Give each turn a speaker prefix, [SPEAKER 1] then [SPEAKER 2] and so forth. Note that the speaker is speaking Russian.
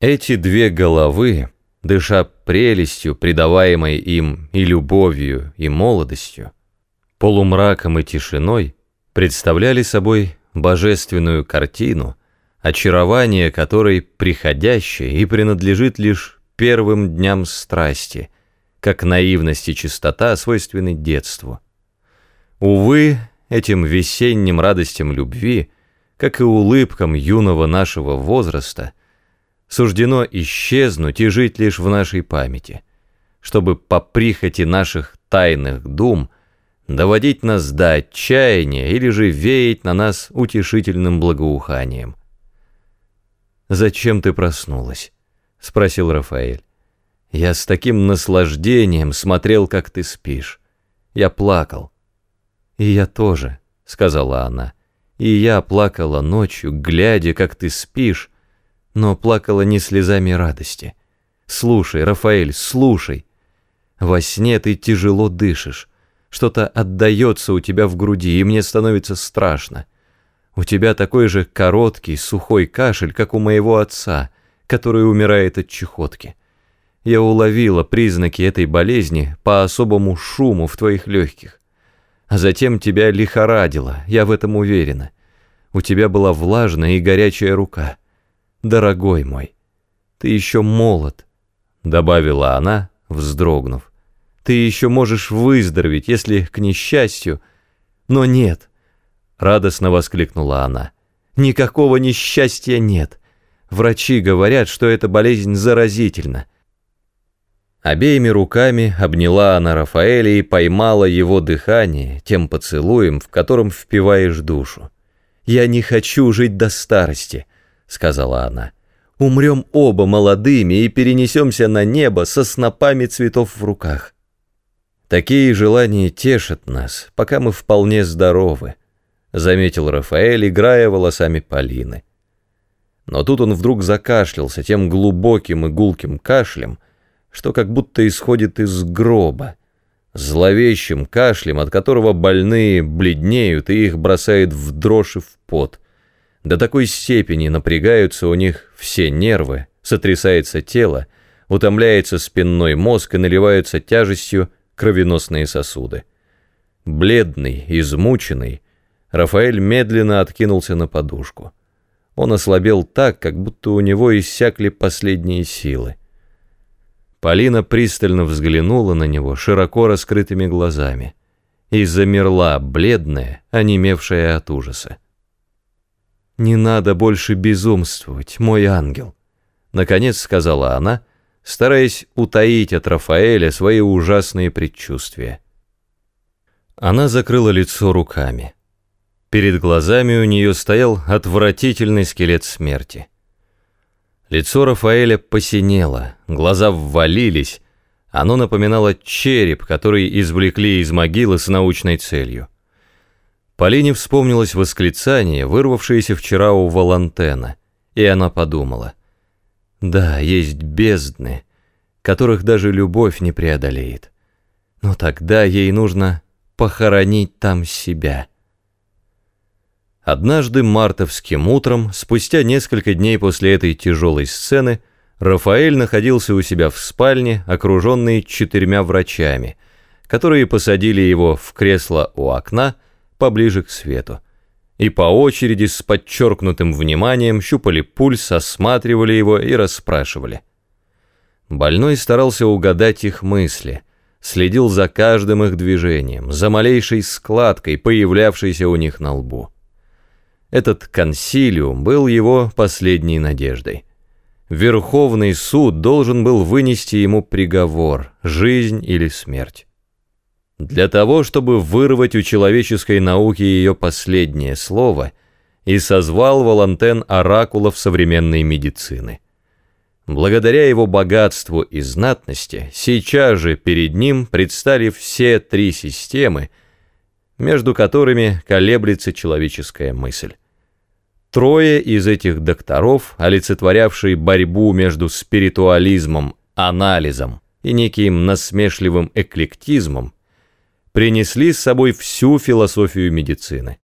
[SPEAKER 1] Эти две головы, дыша прелестью, придаваемой им и любовью, и молодостью, полумраком и тишиной, представляли собой божественную картину, очарование которой приходящее и принадлежит лишь первым дням страсти, как наивность и чистота свойственны детству. Увы, этим весенним радостям любви, как и улыбкам юного нашего возраста, суждено исчезнуть и жить лишь в нашей памяти, чтобы по прихоти наших тайных дум доводить нас до отчаяния или же веять на нас утешительным благоуханием. «Зачем ты проснулась?» — спросил Рафаэль. «Я с таким наслаждением смотрел, как ты спишь. Я плакал». «И я тоже», — сказала она. «И я плакала ночью, глядя, как ты спишь, но плакала не слезами радости. Слушай, Рафаэль, слушай. Во сне ты тяжело дышишь. Что-то отдается у тебя в груди, и мне становится страшно. У тебя такой же короткий, сухой кашель, как у моего отца, который умирает от чехотки. Я уловила признаки этой болезни по особому шуму в твоих легких. А затем тебя лихорадило, я в этом уверена. У тебя была влажная и горячая рука дорогой мой, ты еще молод», — добавила она, вздрогнув. «Ты еще можешь выздороветь, если к несчастью...» «Но нет!» — радостно воскликнула она. «Никакого несчастья нет. Врачи говорят, что эта болезнь заразительна». Обеими руками обняла она Рафаэля и поймала его дыхание тем поцелуем, в котором впиваешь душу. «Я не хочу жить до старости», сказала она. «Умрем оба молодыми и перенесемся на небо со снопами цветов в руках». «Такие желания тешат нас, пока мы вполне здоровы», заметил Рафаэль, играя волосами Полины. Но тут он вдруг закашлялся тем глубоким и гулким кашлем, что как будто исходит из гроба, зловещим кашлем, от которого больные бледнеют и их бросает в дрожь и в пот – до такой степени напрягаются у них все нервы, сотрясается тело, утомляется спинной мозг и наливаются тяжестью кровеносные сосуды. Бледный, измученный, Рафаэль медленно откинулся на подушку. Он ослабел так, как будто у него иссякли последние силы. Полина пристально взглянула на него широко раскрытыми глазами и замерла, бледная, онемевшая от ужаса. «Не надо больше безумствовать, мой ангел», — наконец сказала она, стараясь утаить от Рафаэля свои ужасные предчувствия. Она закрыла лицо руками. Перед глазами у нее стоял отвратительный скелет смерти. Лицо Рафаэля посинело, глаза ввалились, оно напоминало череп, который извлекли из могилы с научной целью. Полине вспомнилось восклицание, вырвавшееся вчера у Валантена, и она подумала. Да, есть бездны, которых даже любовь не преодолеет. Но тогда ей нужно похоронить там себя. Однажды мартовским утром, спустя несколько дней после этой тяжелой сцены, Рафаэль находился у себя в спальне, окруженный четырьмя врачами, которые посадили его в кресло у окна, поближе к свету. И по очереди с подчеркнутым вниманием щупали пульс, осматривали его и расспрашивали. Больной старался угадать их мысли, следил за каждым их движением, за малейшей складкой, появлявшейся у них на лбу. Этот консилиум был его последней надеждой. Верховный суд должен был вынести ему приговор, жизнь или смерть. Для того, чтобы вырвать у человеческой науки ее последнее слово, и созвал Волантен оракулов современной медицины. Благодаря его богатству и знатности, сейчас же перед ним предстали все три системы, между которыми колеблется человеческая мысль. Трое из этих докторов, олицетворявшие борьбу между спиритуализмом, анализом и неким насмешливым эклектизмом, принесли с собой всю философию медицины.